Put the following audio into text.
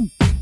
Mm.